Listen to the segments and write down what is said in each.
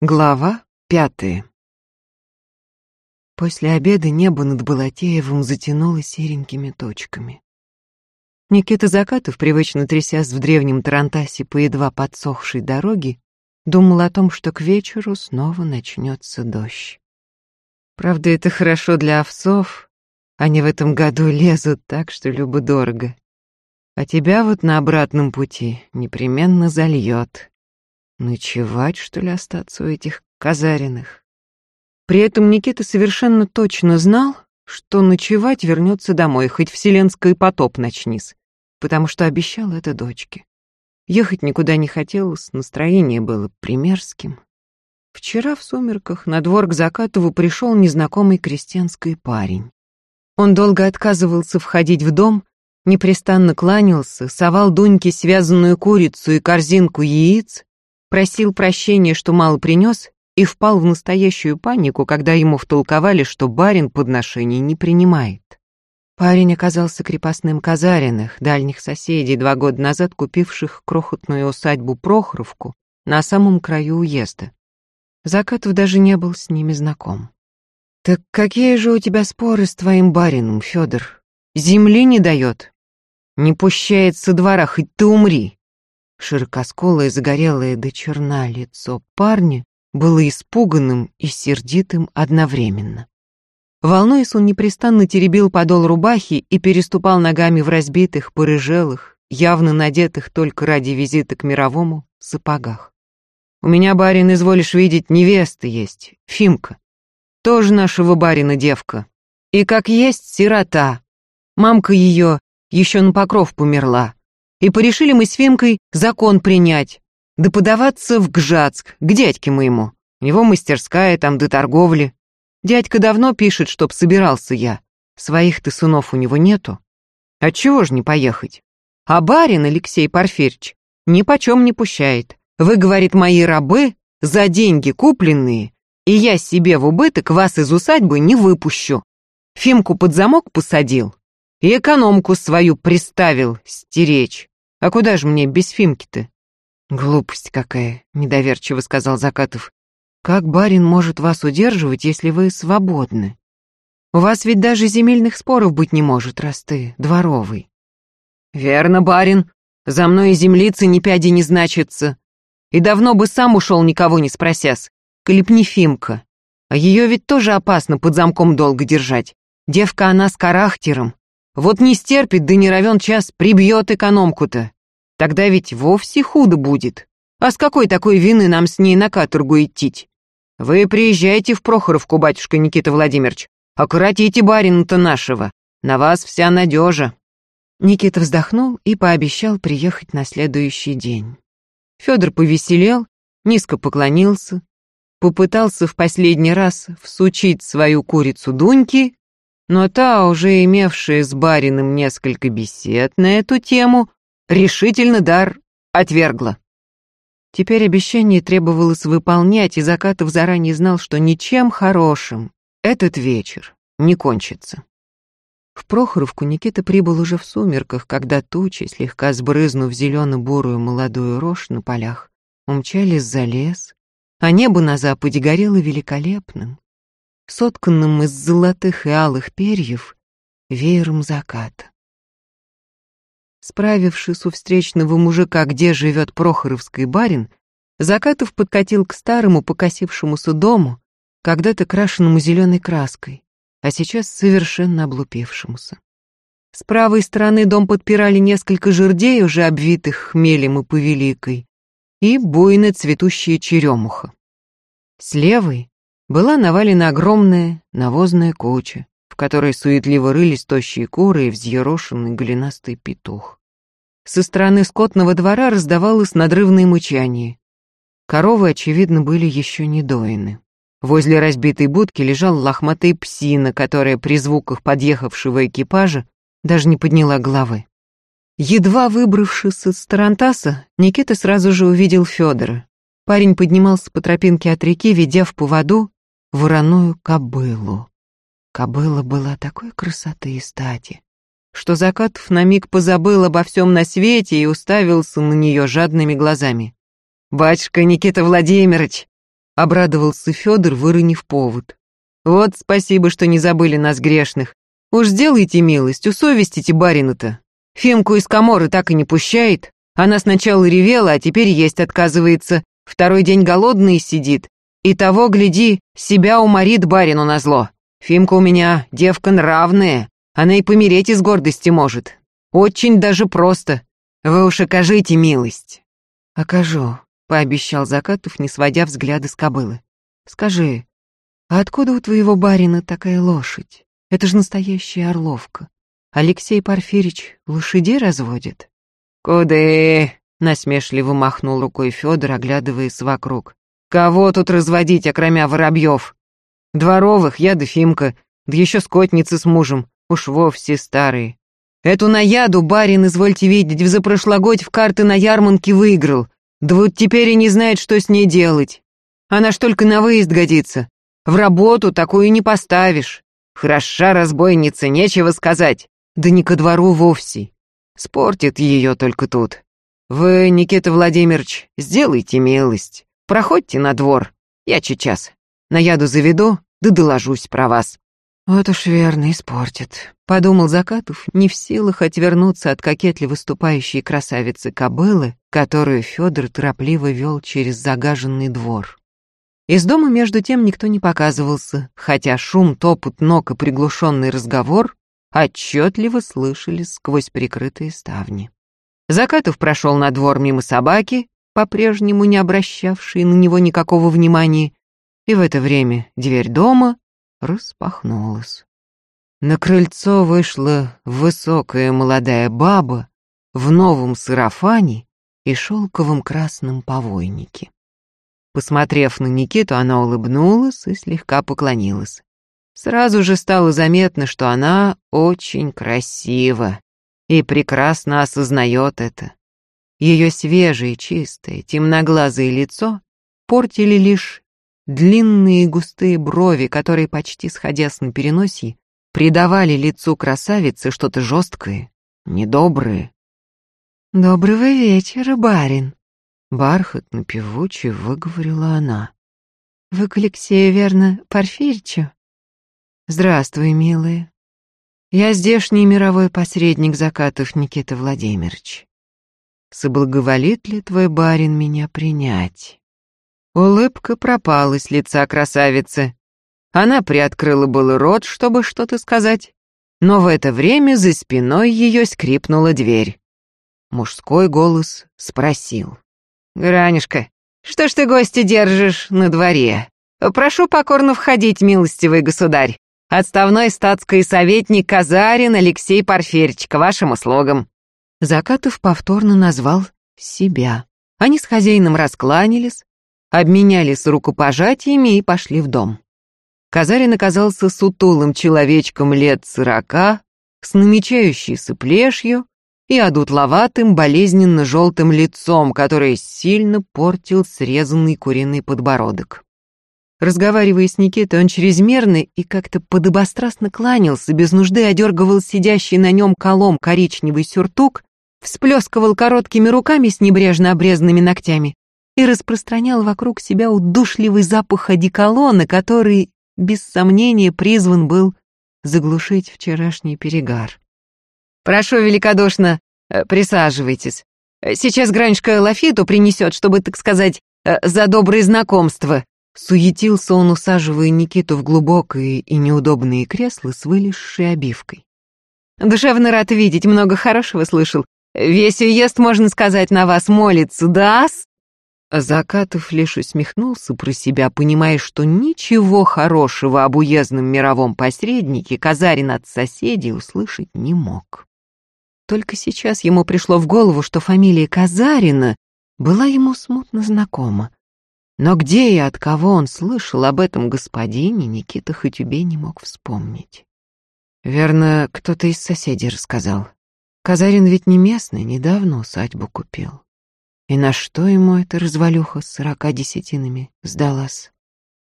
Глава пятая После обеда небо над Балатеевым затянуло серенькими точками. Никита Закатов, привычно трясясь в древнем Тарантасе по едва подсохшей дороге, думал о том, что к вечеру снова начнется дождь. Правда, это хорошо для овцов, они в этом году лезут так, что любо-дорого. А тебя вот на обратном пути непременно зальет. Ночевать, что ли, остаться у этих казариных? При этом Никита совершенно точно знал, что ночевать вернется домой, хоть вселенский потоп начнись, потому что обещал это дочке. Ехать никуда не хотелось, настроение было примерским. Вчера в сумерках на двор к Закатову пришел незнакомый крестьянский парень. Он долго отказывался входить в дом, непрестанно кланялся, совал Дуньке связанную курицу и корзинку яиц, просил прощения, что мало принес, и впал в настоящую панику, когда ему втолковали, что барин подношений не принимает. Парень оказался крепостным Казариных, дальних соседей, два года назад купивших крохотную усадьбу Прохоровку на самом краю уезда. Закатов даже не был с ними знаком. «Так какие же у тебя споры с твоим барином, Федор? Земли не дает? Не пущает со двора, хоть ты умри!» Широкосколое, загорелое до черна лицо парня было испуганным и сердитым одновременно. Волнуясь, он непрестанно теребил подол рубахи и переступал ногами в разбитых, порыжелых, явно надетых только ради визита к мировому, сапогах. «У меня, барин, изволишь видеть, невеста есть, Фимка. Тоже нашего барина девка. И как есть сирота. Мамка ее еще на покров померла. И порешили мы с Фимкой закон принять, да подаваться в Гжатск, к дядьке моему. У него мастерская там до торговли. Дядька давно пишет, чтоб собирался я. Своих-то сынов у него нету. Отчего ж не поехать? А барин Алексей Порфирьевич ни почем не пущает. Вы, говорит, мои рабы, за деньги купленные, и я себе в убыток вас из усадьбы не выпущу. Фимку под замок посадил, и экономку свою приставил стеречь. А куда же мне без Фимки-то? Глупость какая, недоверчиво сказал Закатов. Как барин может вас удерживать, если вы свободны? У вас ведь даже земельных споров быть не может, раз ты дворовый. Верно, барин. За мной и землицы ни пяди не значится. И давно бы сам ушел, никого не спросясь. Колепни Фимка. А ее ведь тоже опасно под замком долго держать. Девка она с характером, вот не стерпит, да не равен час, прибьет экономку-то. Тогда ведь вовсе худо будет. А с какой такой вины нам с ней на каторгу идти? Вы приезжайте в Прохоровку, батюшка Никита Владимирович. Окоротите барина-то нашего. На вас вся надежа. Никита вздохнул и пообещал приехать на следующий день. Федор повеселел, низко поклонился, попытался в последний раз всучить свою курицу Дуньки, но та, уже имевшая с барином несколько бесед на эту тему, решительно дар отвергла. Теперь обещание требовалось выполнять, и Закатов заранее знал, что ничем хорошим этот вечер не кончится. В Прохоровку Никита прибыл уже в сумерках, когда тучи, слегка сбрызнув зелено-бурую молодую рожь на полях, умчались за лес, а небо на западе горело великолепным, сотканным из золотых и алых перьев, веером заката. Справившись у встречного мужика, где живет Прохоровский барин, Закатов подкатил к старому покосившемуся дому, когда-то крашенному зеленой краской, а сейчас совершенно облупившемуся. С правой стороны дом подпирали несколько жердей, уже обвитых хмелем и повеликой, и буйно цветущая черемуха. С левой была навалена огромная навозная куча, в которой суетливо рылись тощие куры и взъерошенный голенастый петух. Со стороны скотного двора раздавалось надрывное мычание. Коровы, очевидно, были еще не доины. Возле разбитой будки лежал лохматый псина, которая при звуках подъехавшего экипажа даже не подняла головы. Едва выбравшись из Тарантаса, Никита сразу же увидел Федора. Парень поднимался по тропинке от реки, ведя в поводу вороную кобылу. Кобыла была такой красоты и стати, что Закатов на миг позабыл обо всем на свете и уставился на нее жадными глазами. «Батюшка Никита Владимирович, обрадовался Федор, выронив повод. Вот спасибо, что не забыли нас грешных. Уж сделайте милость, усовестите барина-то. Фимку из коморы так и не пущает. Она сначала ревела, а теперь есть отказывается. Второй день голодный сидит. И того, гляди, себя уморит барину назло. Фимка у меня девка нравная. Она и помереть из гордости может. Очень даже просто. Вы уж окажите милость. Окажу, пообещал Закатов, не сводя взгляда с кобылы. Скажи, а откуда у твоего барина такая лошадь? Это же настоящая орловка. Алексей Порфирич лошадей разводит? Куды? насмешливо махнул рукой Федор, оглядываясь вокруг. Кого тут разводить, окромя воробьев? Дворовых, я да Фимка, да еще скотницы с мужем, уж вовсе старые. Эту наяду барин, извольте видеть, в запрошлогодь в карты на ярмарке выиграл. Да вот теперь и не знает, что с ней делать. Она ж только на выезд годится. В работу такую не поставишь. Хороша разбойница, нечего сказать да не ко двору вовсе. Спортит ее только тут. Вы, Никита Владимирович, сделайте милость. Проходьте на двор. Я сейчас. На яду заведу, да доложусь про вас. Вот уж верно, испортит. Подумал Закатов, не в силах отвернуться от кокетли выступающей красавицы кобылы, которую Федор торопливо вел через загаженный двор. Из дома между тем никто не показывался, хотя шум, топот ног и приглушенный разговор отчетливо слышались сквозь прикрытые ставни. Закатов прошел на двор мимо собаки, по-прежнему не обращавшей на него никакого внимания, и в это время дверь дома распахнулась. На крыльцо вышла высокая молодая баба в новом сарафане и шелковом красном повойнике. Посмотрев на Никиту, она улыбнулась и слегка поклонилась. Сразу же стало заметно, что она очень красива и прекрасно осознает это. Ее свежее, чистое, темноглазое лицо портили лишь длинные густые брови, которые, почти сходясь на переносе, придавали лицу красавицы что-то жесткое, недоброе. «Доброго вечера, барин!» Бархатно певуче выговорила она. «Вы к Алексею, верно, Порфиричу?» Здравствуй, милая. Я здешний мировой посредник закатов Никита Владимирович. Соблаговолит ли твой барин меня принять? Улыбка пропала с лица красавицы. Она приоткрыла было рот, чтобы что-то сказать, но в это время за спиной ее скрипнула дверь. Мужской голос спросил. «Гранюшка, что ж ты гости держишь на дворе? Прошу покорно входить, милостивый государь. Отставной статский советник Казарин Алексей Порфирьевич, к вашим услугам». Закатов повторно назвал себя. Они с хозяином раскланялись, обменялись рукопожатиями и пошли в дом. Казарин оказался сутулым человечком лет сорока, с намечающейся плешью и одутловатым болезненно-желтым лицом, которое сильно портил срезанный куриный подбородок. Разговаривая с Никитой, он чрезмерно и как-то подобострастно кланялся, без нужды одергивал сидящий на нем колом коричневый сюртук, всплескивал короткими руками с небрежно обрезанными ногтями и распространял вокруг себя удушливый запах одеколона, который, без сомнения, призван был заглушить вчерашний перегар. «Прошу великодушно, э, присаживайтесь. Сейчас Гранчка Лафиту принесет, чтобы, так сказать, э, за добрые знакомства», Суетился он, усаживая Никиту в глубокое и неудобные кресла с вылезшей обивкой. «Душевно рад видеть, много хорошего слышал. Весь уезд, можно сказать, на вас молится, да-с?» Закатов лишь усмехнулся про себя, понимая, что ничего хорошего об уездном мировом посреднике Казарин от соседей услышать не мог. Только сейчас ему пришло в голову, что фамилия Казарина была ему смутно знакома. Но где и от кого он слышал об этом господине, Никита хоть убей не мог вспомнить. Верно, кто-то из соседей рассказал. Казарин ведь не местный, недавно усадьбу купил. И на что ему эта развалюха с сорока десятинами сдалась?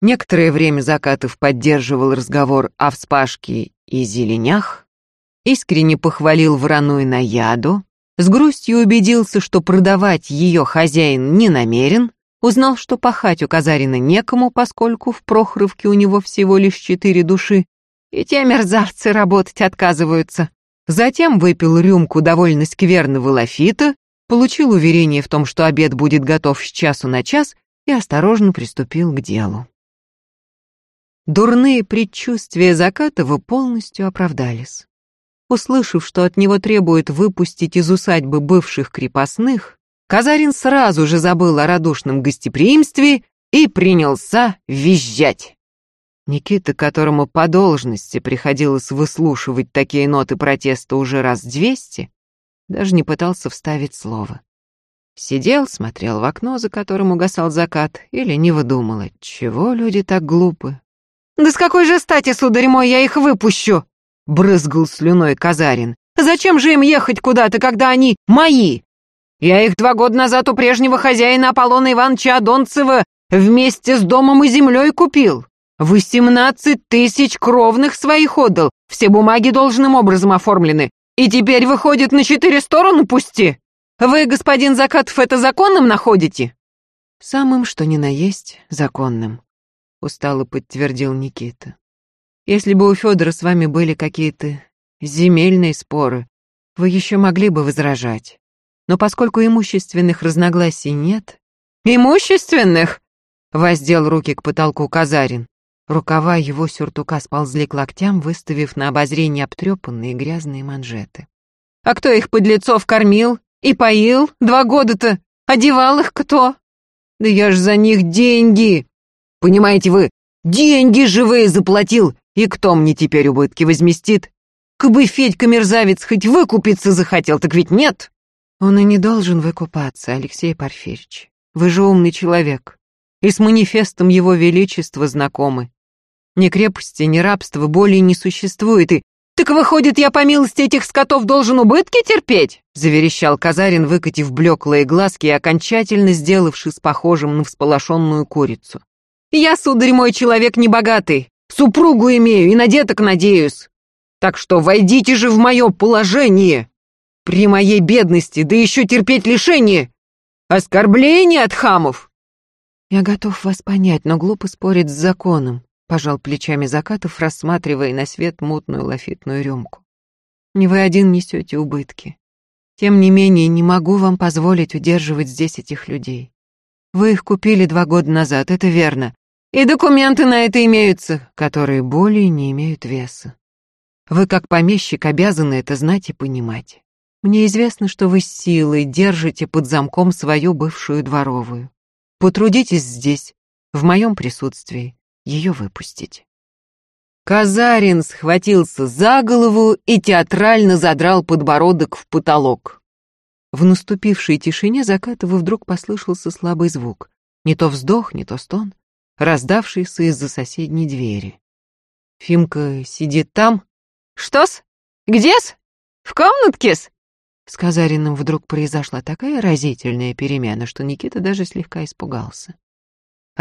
Некоторое время Закатов поддерживал разговор о вспашке и зеленях, искренне похвалил вороной на яду, с грустью убедился, что продавать ее хозяин не намерен, узнал, что пахать у Казарина некому, поскольку в Прохоровке у него всего лишь четыре души, и те мерзавцы работать отказываются. Затем выпил рюмку довольно скверного лафита, получил уверение в том, что обед будет готов с часу на час, и осторожно приступил к делу. Дурные предчувствия Закатова полностью оправдались. Услышав, что от него требуют выпустить из усадьбы бывших крепостных, Казарин сразу же забыл о радушном гостеприимстве и принялся визжать. Никита, которому по должности приходилось выслушивать такие ноты протеста уже раз двести, даже не пытался вставить слово. Сидел, смотрел в окно, за которым угасал закат, и лениво думал, чего люди так глупы. «Да с какой же стати, сударь мой, я их выпущу?» — брызгал слюной Казарин. «Зачем же им ехать куда-то, когда они мои? Я их два года назад у прежнего хозяина Аполлона Ивановича Адонцева вместе с домом и землей купил. Восемнадцать тысяч кровных своих отдал, все бумаги должным образом оформлены. И теперь выходит на четыре стороны пусти. Вы, господин Закатов, это законным находите? Самым, что ни на есть, законным, устало подтвердил Никита. Если бы у Федора с вами были какие-то земельные споры, вы еще могли бы возражать. Но поскольку имущественных разногласий нет... Имущественных? Воздел руки к потолку Казарин. Рукава его сюртука сползли к локтям, выставив на обозрение обтрепанные грязные манжеты. «А кто их подлецов кормил и поил два года-то? Одевал их кто? Да я ж за них деньги! Понимаете вы, деньги живые заплатил, и кто мне теперь убытки возместит? Кабы Федька-мерзавец хоть выкупиться захотел, так ведь нет!» «Он и не должен выкупаться, Алексей Порфирьевич. Вы же умный человек, и с манифестом его величества знакомы. Ни крепости, ни рабства более не существует, и... «Так выходит, я по милости этих скотов должен убытки терпеть?» — заверещал Казарин, выкатив блеклые глазки и окончательно сделавшись похожим на всполошенную курицу. «Я, сударь мой, человек небогатый, супругу имею и на деток надеюсь. Так что войдите же в мое положение. При моей бедности, да еще терпеть лишение. Оскорбление от хамов!» «Я готов вас понять, но глупо спорить с законом», пожал плечами Закатов, рассматривая на свет мутную лафитную рюмку. «Не вы один несете убытки. Тем не менее, не могу вам позволить удерживать здесь этих людей. Вы их купили два года назад, это верно. И документы на это имеются, которые более не имеют веса. Вы, как помещик, обязаны это знать и понимать. Мне известно, что вы силой держите под замком свою бывшую дворовую. Потрудитесь здесь, в моем присутствии, ее выпустить. Казарин схватился за голову и театрально задрал подбородок в потолок. В наступившей тишине Закатова вдруг послышался слабый звук. Не то вздох, не то стон, раздавшийся из-за соседней двери. Фимка сидит там. «Что-с? Где-с? В комнатке-с?» С Казариным вдруг произошла такая разительная перемена, что Никита даже слегка испугался.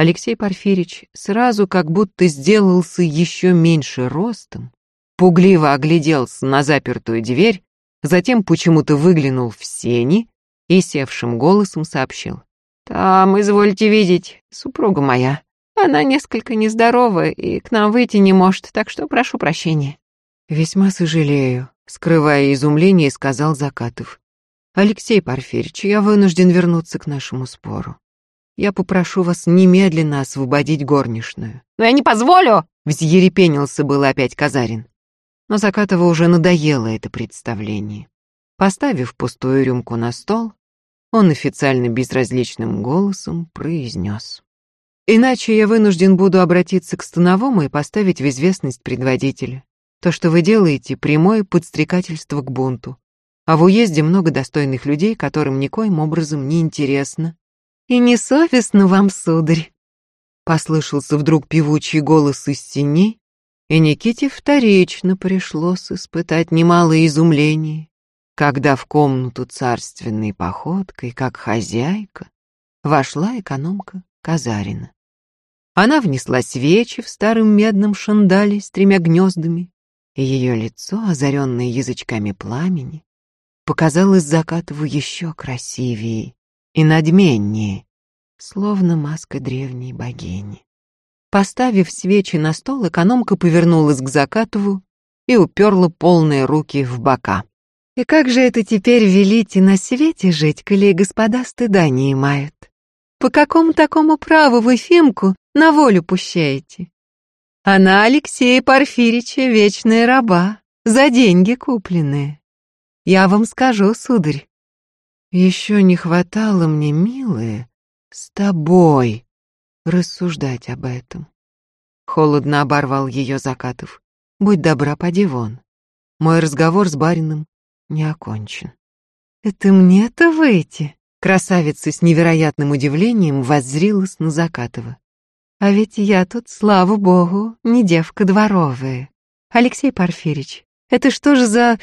Алексей Порфирич сразу как будто сделался еще меньше ростом, пугливо огляделся на запертую дверь, затем почему-то выглянул в сени и севшим голосом сообщил. «Там, извольте видеть, супруга моя. Она несколько нездорова и к нам выйти не может, так что прошу прощения». «Весьма сожалею», — скрывая изумление, сказал Закатов. «Алексей Порфирич, я вынужден вернуться к нашему спору. Я попрошу вас немедленно освободить горничную». «Но я не позволю!» — взъерепенился был опять Казарин. Но Закатова уже надоело это представление. Поставив пустую рюмку на стол, он официально безразличным голосом произнес. «Иначе я вынужден буду обратиться к Становому и поставить в известность предводителя. То, что вы делаете, прямое подстрекательство к бунту. А в уезде много достойных людей, которым никоим образом не интересно, «И несовестно вам, сударь!» Послышался вдруг певучий голос из тени, и Никите вторично пришлось испытать немалое изумление, когда в комнату царственной походкой, как хозяйка, вошла экономка Казарина. Она внесла свечи в старом медном шандале с тремя гнездами, и ее лицо, озаренное язычками пламени, показалось Закатову еще красивее и надменнее, словно маска древней богини. Поставив свечи на стол, экономка повернулась к Закатову и уперла полные руки в бока. «И как же это теперь велите на свете жить, коли господа стыда не имают? По какому такому праву вы Фимку на волю пущаете? Она Алексея Порфирича вечная раба, за деньги купленные. Я вам скажу, сударь, еще не хватало мне, милая, с тобой рассуждать об этом. Холодно оборвал ее Закатов. Будь добра, поди вон. Мой разговор с барином не окончен. Это мне-то выйти? Красавица с невероятным удивлением воззрилась на Закатова. А ведь я тут, слава богу, не девка дворовая. Алексей Порфирич, это что же за...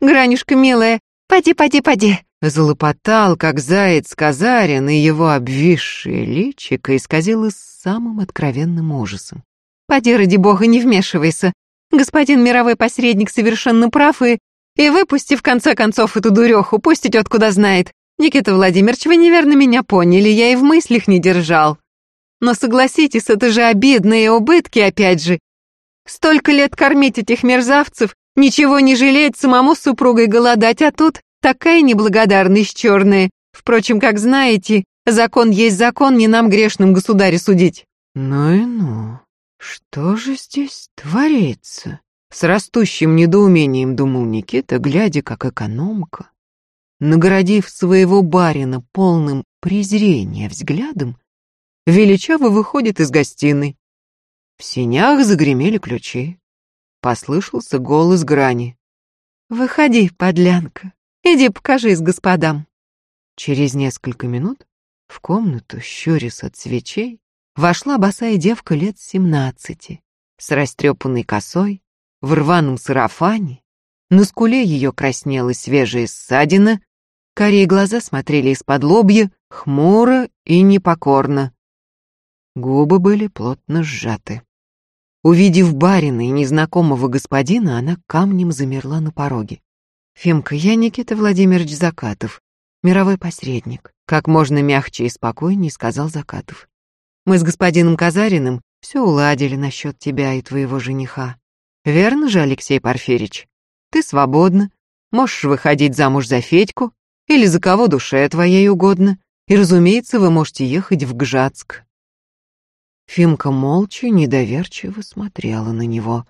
Гранюшка милая, поди, поди, поди. Залопотал, как заяц Казарин, и его обвисшее личико исказилось самым откровенным ужасом. «Поди, ради бога, не вмешивайся. Господин мировой посредник совершенно прав, и... И выпусти, в конце концов, эту дуреху, пусть идет куда знает. Никита Владимирович, вы неверно меня поняли, я и в мыслях не держал. Но согласитесь, это же обидные убытки, опять же. Столько лет кормить этих мерзавцев, ничего не жалеть, самому с супругой голодать, а тут Такая неблагодарность черная. Впрочем, как знаете, закон есть закон, не нам грешным государе судить. Ну и ну, что же здесь творится? С растущим недоумением думал Никита, глядя, как экономка, наградив своего барина полным презрения взглядом, величаво выходит из гостиной. В синях загремели ключи. Послышался голос грани. «Выходи, подлянка, Иди покажись господам». Через несколько минут в комнату, щурясь от свечей, вошла босая девка лет семнадцати, с растрепанной косой, в рваном сарафане, на скуле ее краснела свежая ссадина, карие глаза смотрели из-под лобья, хмуро и непокорно. Губы были плотно сжаты. Увидев барина и незнакомого господина, она камнем замерла на пороге. «Фимка, я Никита Владимирович Закатов, мировой посредник», как можно мягче и спокойнее сказал Закатов. «Мы с господином Казариным все уладили насчет тебя и твоего жениха. Верно же, Алексей Порфирич? Ты свободна, можешь выходить замуж за Федьку или за кого душе твоей угодно, и, разумеется, вы можете ехать в Гжатск». Фимка молча, недоверчиво смотрела на него.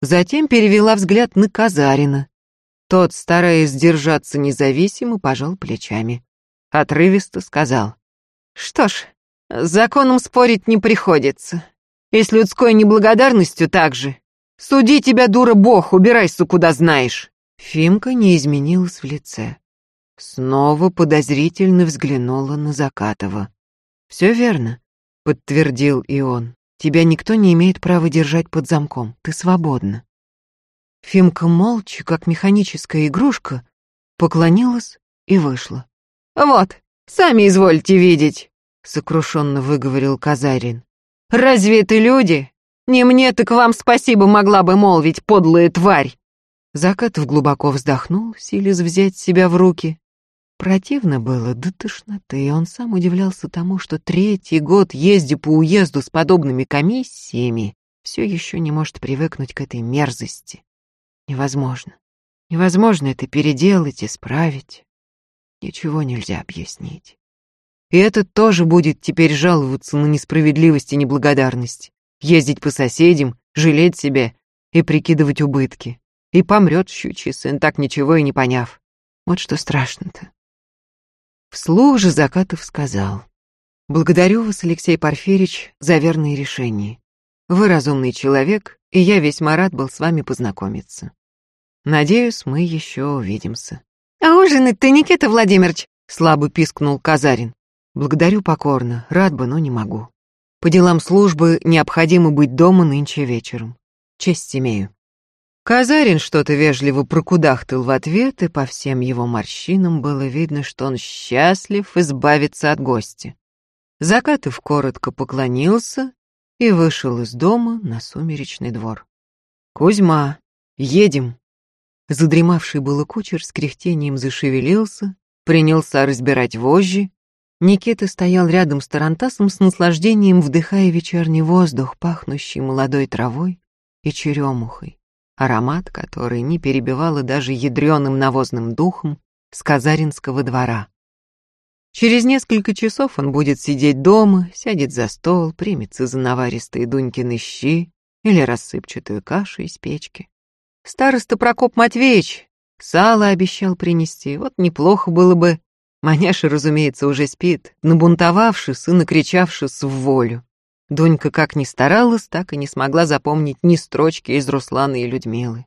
Затем перевела взгляд на Казарина, тот, стараясь держаться независимо, пожал плечами. Отрывисто сказал. «Что ж, с законом спорить не приходится. И с людской неблагодарностью также. Суди тебя, дура, бог, убирайся, куда знаешь». Фимка не изменилась в лице. Снова подозрительно взглянула на Закатова. «Все верно», — подтвердил и он. «Тебя никто не имеет права держать под замком. Ты свободна». Фимка молча, как механическая игрушка, поклонилась и вышла. «Вот, сами извольте видеть», — сокрушенно выговорил Казарин. «Разве это люди? Не мне, так вам спасибо могла бы молвить, подлая тварь!» Закатов глубоко вздохнул, силясь взять себя в руки. Противно было до тошноты, и он сам удивлялся тому, что третий год, ездя по уезду с подобными комиссиями, все еще не может привыкнуть к этой мерзости. Невозможно. Невозможно это переделать, исправить. Ничего нельзя объяснить. И этот тоже будет теперь жаловаться на несправедливость и неблагодарность, ездить по соседям, жалеть себя и прикидывать убытки. И помрет щучий сын, так ничего и не поняв. Вот что страшно-то. Вслух же Закатов сказал. «Благодарю вас, Алексей Порфирич, за верные решения. Вы разумный человек, и я весьма рад был с вами познакомиться. Надеюсь, мы еще увидимся. А ужинать ты, Никита Владимирович? Слабо пискнул Казарин. Благодарю покорно, рад бы, но не могу. По делам службы необходимо быть дома нынче вечером. Честь имею. Казарин что-то вежливо прокудахтал в ответ, и по всем его морщинам было видно, что он счастлив избавиться от гостя. Закатов коротко поклонился и вышел из дома на сумеречный двор. «Кузьма, едем!» Задремавший было кучер с кряхтением зашевелился, принялся разбирать вожжи, Никита стоял рядом с Тарантасом с наслаждением, вдыхая вечерний воздух, пахнущий молодой травой и черемухой, аромат который не перебивало даже ядреным навозным духом с Казаринского двора. Через несколько часов он будет сидеть дома, сядет за стол, примется за наваристые Дунькины щи или рассыпчатую кашу из печки. Староста Прокоп Матвеевич сало обещал принести, вот неплохо было бы Маняша, разумеется, уже спит, набунтовавшись и накричавшись в волю. Донька как ни старалась, так и не смогла запомнить ни строчки из Руслана и Людмилы.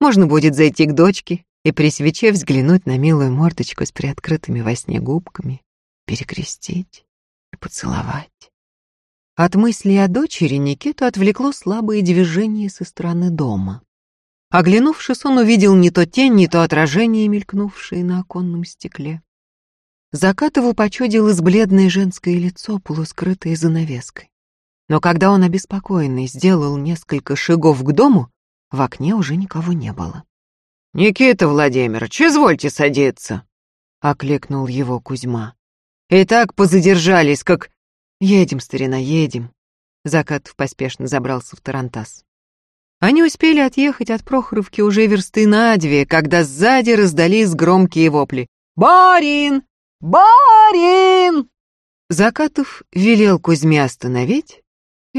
Можно будет зайти к дочке и при свече взглянуть на милую мордочку с приоткрытыми во сне губками, перекрестить и поцеловать. От мысли о дочери Никиту отвлекло слабое движение со стороны дома. Оглянувшись, он увидел не то тень, не то отражение, мелькнувшее на оконном стекле. Закатову почудилось бледное женское лицо, полускрытое занавеской. Но когда он обеспокоенный сделал несколько шагов к дому, в окне уже никого не было. «Никита Владимирович, извольте садиться!» — окликнул его Кузьма. «И так позадержались, как...» «Едем, старина, едем!» Закатов поспешно забрался в Тарантас. Они успели отъехать от Прохоровки уже версты на две, когда сзади раздались громкие вопли. «Барин! «Барин!» Закатов велел Кузьме остановить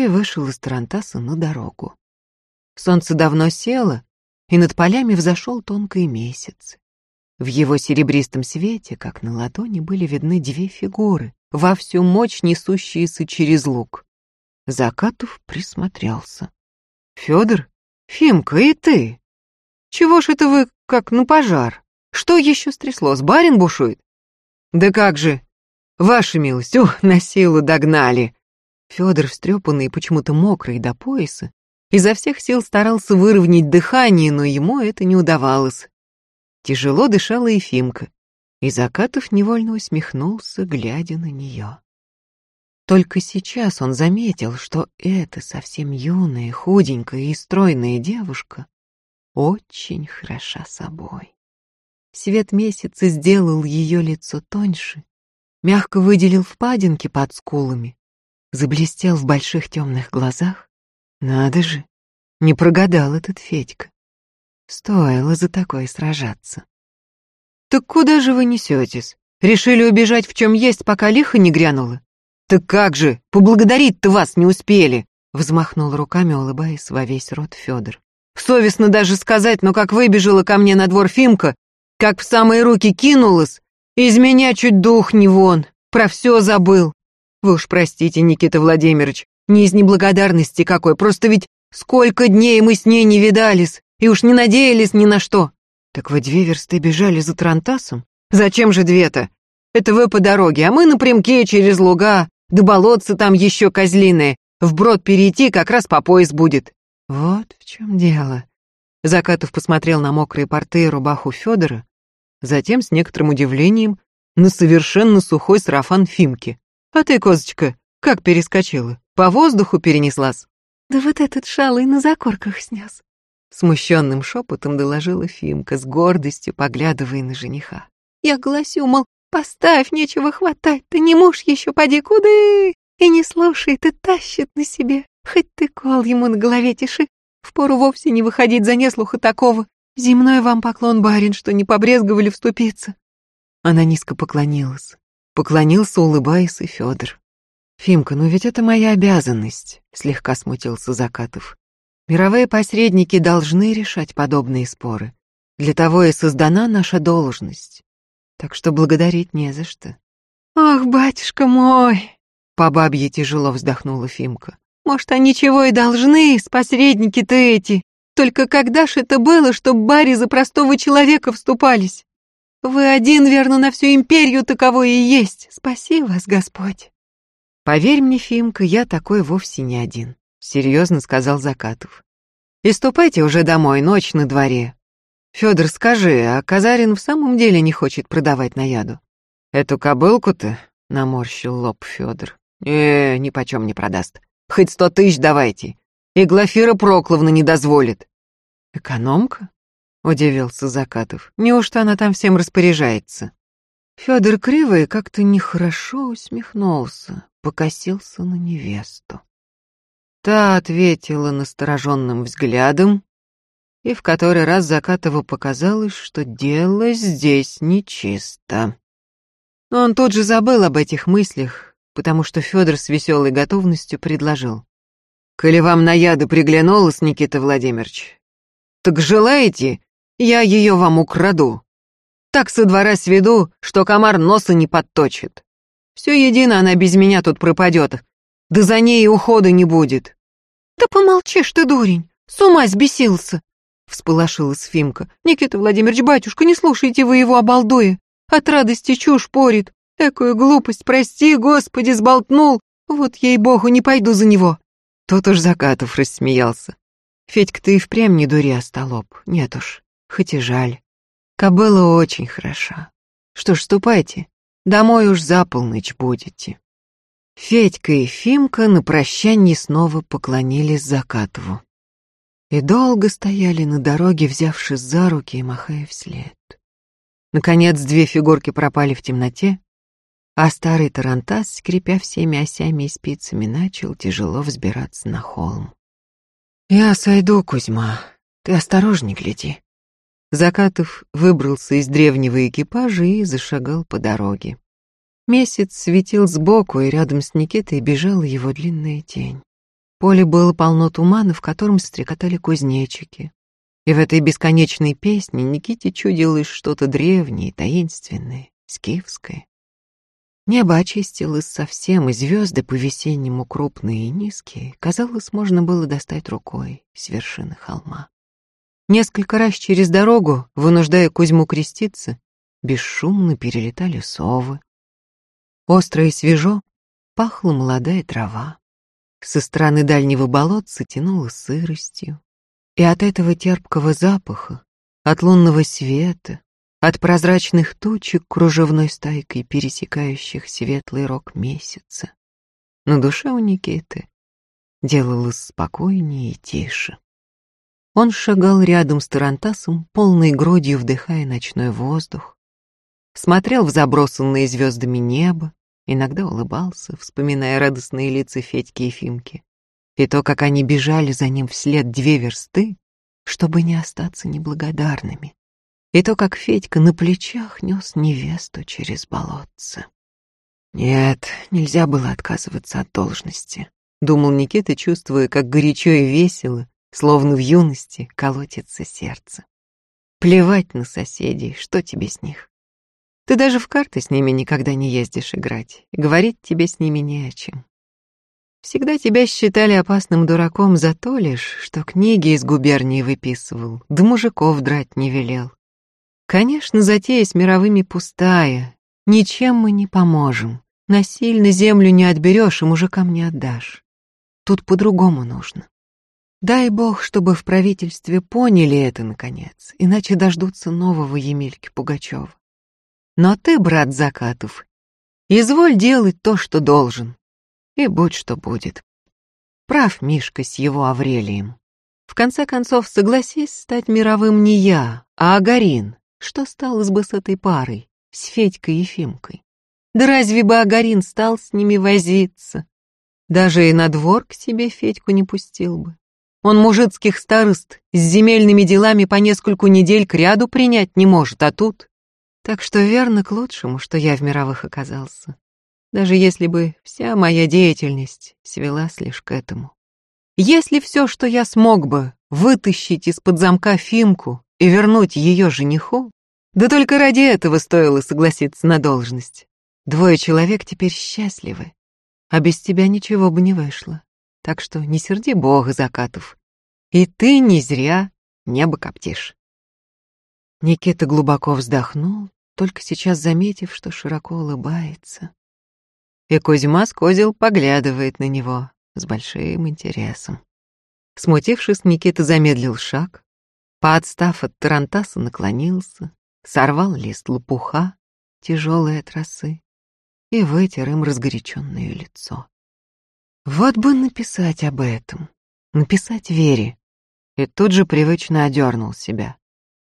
и вышел из Тарантаса на дорогу. Солнце давно село, и над полями взошел тонкий месяц. В его серебристом свете, как на ладони, были видны две фигуры, во всю мощь несущиеся через луг. Закатов присмотрелся. «Федор? Фимка, и ты? Чего ж это вы, как на пожар? Что еще стряслось? Барин бушует?» «Да как же! Ваша милость, ух, на силу догнали!» Федор, встрепанный и почему-то мокрый до пояса, изо всех сил старался выровнять дыхание, но ему это не удавалось. Тяжело дышала Ефимка, и Закатов невольно усмехнулся, глядя на нее. Только сейчас он заметил, что эта совсем юная, худенькая и стройная девушка очень хороша собой. Свет месяца сделал ее лицо тоньше, мягко выделил впадинки под скулами, заблестел в больших темных глазах. Надо же, не прогадал этот Федька. Стоило за такое сражаться. «Так куда же вы несетесь? Решили убежать в чем есть, пока лихо не грянуло?» «Так как же, поблагодарить-то вас не успели!» Взмахнул руками, улыбаясь во весь рот Федор. «Совестно даже сказать, но как выбежала ко мне на двор Фимка, как в самые руки кинулась, из меня чуть дух не вон, про все забыл. Вы уж простите, Никита Владимирович, не из неблагодарности какой, просто ведь сколько дней мы с ней не видались и уж не надеялись ни на что. Так вы две версты бежали за Трантасом? Зачем же две-то? Это вы по дороге, а мы напрямки через луга, да болотцы там еще козлиные. Вброд перейти как раз по пояс будет. Вот в чем дело. Закатов посмотрел на мокрые порты и рубаху Федора, затем с некоторым удивлением на совершенно сухой сарафан Фимки. «А ты, козочка, как перескочила? По воздуху перенеслась?» «Да вот этот шалый на закорках снес», — смущенным шепотом доложила Фимка, с гордостью поглядывая на жениха. «Я гласю, мол, поставь, нечего хватать, ты не муж еще, поди куды, и не слушает, и тащит на себе, хоть ты кол ему на голове тиши, впору вовсе не выходить за неслуха такого, Земной вам поклон, барин, что не побрезговали вступиться. Она низко поклонилась. Поклонился, улыбаясь, и Федор. «Фимка, ну ведь это моя обязанность», — слегка смутился Закатов. «Мировые посредники должны решать подобные споры. Для того и создана наша должность. Так что благодарить не за что». «Ах, батюшка мой!» — по бабье тяжело вздохнула Фимка. «Может, они чего и должны, посредники-то эти. Только когда ж это было, чтоб Барри за простого человека вступались? Вы один, верно, на всю империю таковой и есть. Спаси вас, Господь. Поверь мне, Фимка, я такой вовсе не один, серьезно сказал Закатов. И ступайте уже домой, ночь на дворе. Федор, скажи, а Казарин в самом деле не хочет продавать на яду? Эту кобылку-то, наморщил лоб Федор. Э, ни почем не продаст. Хоть сто тысяч давайте. И Глафира Прокловна не дозволит. «Экономка?» — удивился Закатов. «Неужто она там всем распоряжается?» Федор криво как-то нехорошо усмехнулся, покосился на невесту. Та ответила настороженным взглядом, и в который раз Закатову показалось, что дело здесь нечисто. Но он тут же забыл об этих мыслях, потому что Федор с веселой готовностью предложил. «Коли вам на яды приглянулась, Никита Владимирович, так желаете, я ее вам украду. Так со двора сведу, что комар носа не подточит. Все едино она без меня тут пропадет, да за ней и ухода не будет». «Да помолчи ты, дурень, с ума сбесился!» Всполошилась Фимка. «Никита Владимирович, батюшка, не слушайте вы его обалдуя. От радости чушь порит. Экую глупость, прости, Господи, сболтнул. Вот ей-богу, не пойду за него». Тот уж Закатов рассмеялся. «Федька, ты и впрямь не дури, остолоп. Нет уж, хоть и жаль. Кобыла очень хороша. Что ж, ступайте. Домой уж за полночь будете». Федька и Фимка на прощанье снова поклонились Закатову. И долго стояли на дороге, взявшись за руки и махая вслед. Наконец две фигурки пропали в темноте, а старый тарантас, скрипя всеми осями и спицами, начал тяжело взбираться на холм. «Я сойду, Кузьма, ты осторожней гляди». Закатов выбрался из древнего экипажа и зашагал по дороге. Месяц светил сбоку, и рядом с Никитой бежала его длинная тень. Поле было полно тумана, в котором стрекотали кузнечики. И в этой бесконечной песне Никите чудилось что-то древнее, таинственное, скифское. Небо очистилось совсем, и звезды по-весеннему крупные и низкие, казалось, можно было достать рукой с вершины холма. Несколько раз через дорогу, вынуждая Кузьму креститься, бесшумно перелетали совы. Остро и свежо пахла молодая трава. Со стороны дальнего болотца тянуло сыростью. И от этого терпкого запаха, от лунного света, от прозрачных тучек кружевной стайкой пересекающих светлый рог месяца, на душе у Никиты делалось спокойнее и тише. Он шагал рядом с Тарантасом, полной грудью вдыхая ночной воздух, смотрел в забросанное звездами небо, иногда улыбался, вспоминая радостные лица Федьки и Фимки. И то, как они бежали за ним вслед две версты, чтобы не остаться неблагодарными. И то, как Федька на плечах нес невесту через болотце. Нет, нельзя было отказываться от должности, думал Никита, чувствуя, как горячо и весело, словно в юности, колотится сердце. Плевать на соседей, что тебе с них? Ты даже в карты с ними никогда не ездишь играть, говорить тебе с ними не о чем. Всегда тебя считали опасным дураком за то лишь, что книги из губернии выписывал, да мужиков драть не велел. Конечно, затея с мировыми пустая, ничем мы не поможем. Насильно землю не отберешь и мужикам не отдашь. Тут по-другому нужно. Дай бог, чтобы в правительстве поняли это, наконец, иначе дождутся нового Емельки Пугачева. Но ты, брат Закатов, изволь делать то, что должен, и будь что будет. Прав Мишка с его Аврелием. В конце концов, согласись стать мировым не я, а Агарин. Что стало бы с этой парой, с Федькой и Фимкой? Да разве бы Агарин стал с ними возиться? Даже и на двор к себе Федьку не пустил бы. Он мужицких старост с земельными делами по нескольку недель к ряду принять не может, а тут так что верно к лучшему, что я в мировых оказался. Даже если бы вся моя деятельность свелась лишь к этому. Если все, что я смог бы, вытащить из-под замка Фимку и вернуть ее жениху, да только ради этого стоило согласиться на должность. Двое человек теперь счастливы, а без тебя ничего бы не вышло. Так что не серди Бога, Закатов. И ты не зря небо коптишь. Никита глубоко вздохнул, только сейчас заметив, что широко улыбается. И Кузьма с Козел поглядывает на него с большим интересом. Смутившись, Никита замедлил шаг, поотстав от тарантаса, наклонился, сорвал лист лопуха, тяжелой от росы, и вытер им разгоряченное лицо. Вот бы написать об этом, написать Вере, и тут же привычно одернул себя.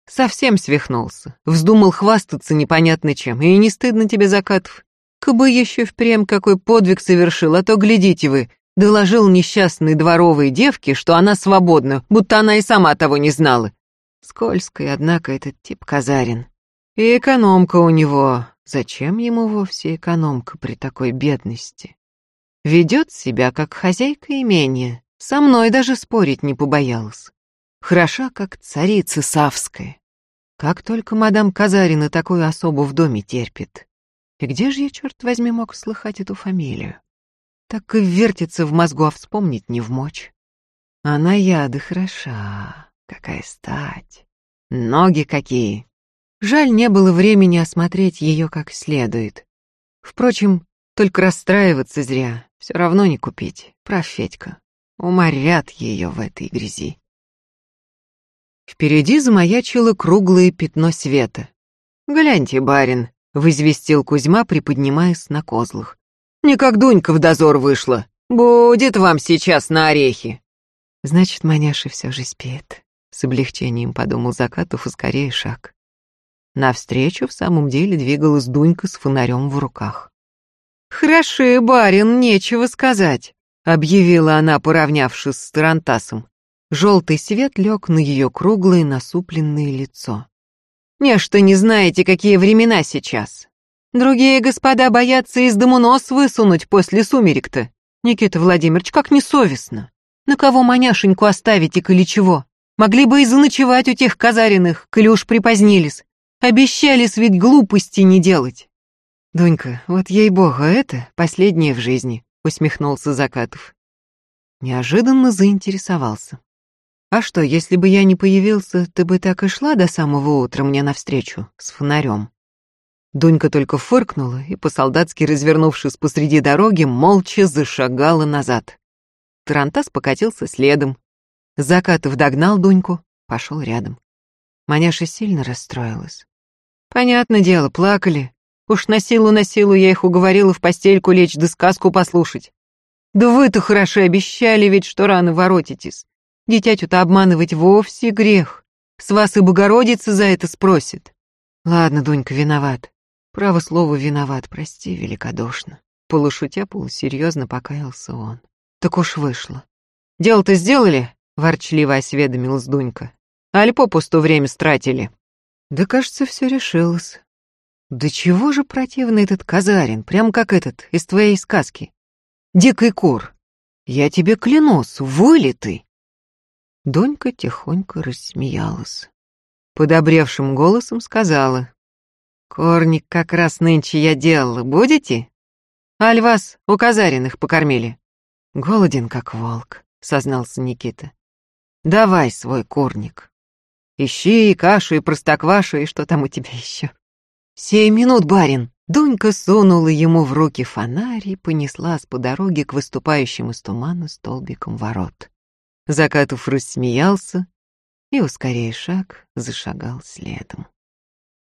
Совсем свихнулся. Вздумал хвастаться непонятно чем. И не стыдно тебе, Закатов? Кабы еще впрямь какой подвиг совершил, а то, глядите вы, доложил несчастной дворовой девке, что она свободна, будто она и сама того не знала. Скользкий, однако, этот тип Казарин. И экономка у него. Зачем ему вовсе экономка при такой бедности? Ведет себя как хозяйка имения. Со мной даже спорить не побоялась. Хороша, как царица Савская. Как только мадам Казарина такую особу в доме терпит. И где же я, черт возьми, мог слыхать эту фамилию? Так и вертится в мозгу, а вспомнить не в мочь. Она яды хороша, какая стать. Ноги какие. Жаль, не было времени осмотреть ее как следует. Впрочем, только расстраиваться зря, все равно не купить. Прав Федька. Уморят ее в этой грязи. Впереди замаячило круглое пятно света. «Гляньте, барин», — возвестил Кузьма, приподнимаясь на козлах. «Не как Дунька в дозор вышла. Будет вам сейчас на орехи». «Значит, маняша все же спит», — с облегчением подумал Закатов, ускоряя шаг. Навстречу в самом деле двигалась Дунька с фонарем в руках. «Хороши, барин, нечего сказать», — объявила она, поравнявшись с Тарантасом. Желтый свет лег на ее круглое насупленное лицо. «Нечто не знаете, какие времена сейчас. Другие господа боятся из дому нос высунуть после сумерек-то. Никита Владимирович, как несовестно. На кого маняшеньку оставите, коли чего? Могли бы и заночевать у тех казариных, коли уж припозднились. Обещались ведь глупости не делать». «Дунька, вот ей-богу, это последнее в жизни», — усмехнулся Закатов. Неожиданно заинтересовался. А что, если бы я не появился, ты бы так и шла до самого утра мне навстречу, с фонарем?» Дунька только фыркнула и, по-солдатски развернувшись посреди дороги, молча зашагала назад. Тарантас покатился следом. Закатов догнал Дуньку, пошел рядом. Маняша сильно расстроилась. Понятное дело, плакали. Уж на силу на силу я их уговорила в постельку лечь да сказку послушать. Да вы-то хорошо обещали ведь, что рано воротитесь. Дитятю-то обманывать вовсе грех. С вас и Богородица за это спросит. Ладно, Дунька, виноват. Право слово виноват, прости великодушно. Полушутя, полусерьезно покаялся он. Так уж вышло. Дело-то сделали? Ворчливо осведомилась Дунька. Аль попусту время стратили? Да, кажется, все решилось. Да чего же противный этот казарин, прям как этот, из твоей сказки. Дикий кур. Я тебе клянусь, вылитый. Донька тихонько рассмеялась. Подобревшим голосом сказала. «Корник как раз нынче я делала, будете? Аль вас у Казариных покормили?» «Голоден, как волк», — сознался Никита. «Давай свой корник. Ищи и кашу, и простоквашу, и что там у тебя еще?» «Сей минут, барин!» Дунька сунула ему в руки фонарь и понеслась по дороге к выступающим из тумана столбикам ворот. Закатов рассмеялся и, ускоряя шаг, зашагал следом.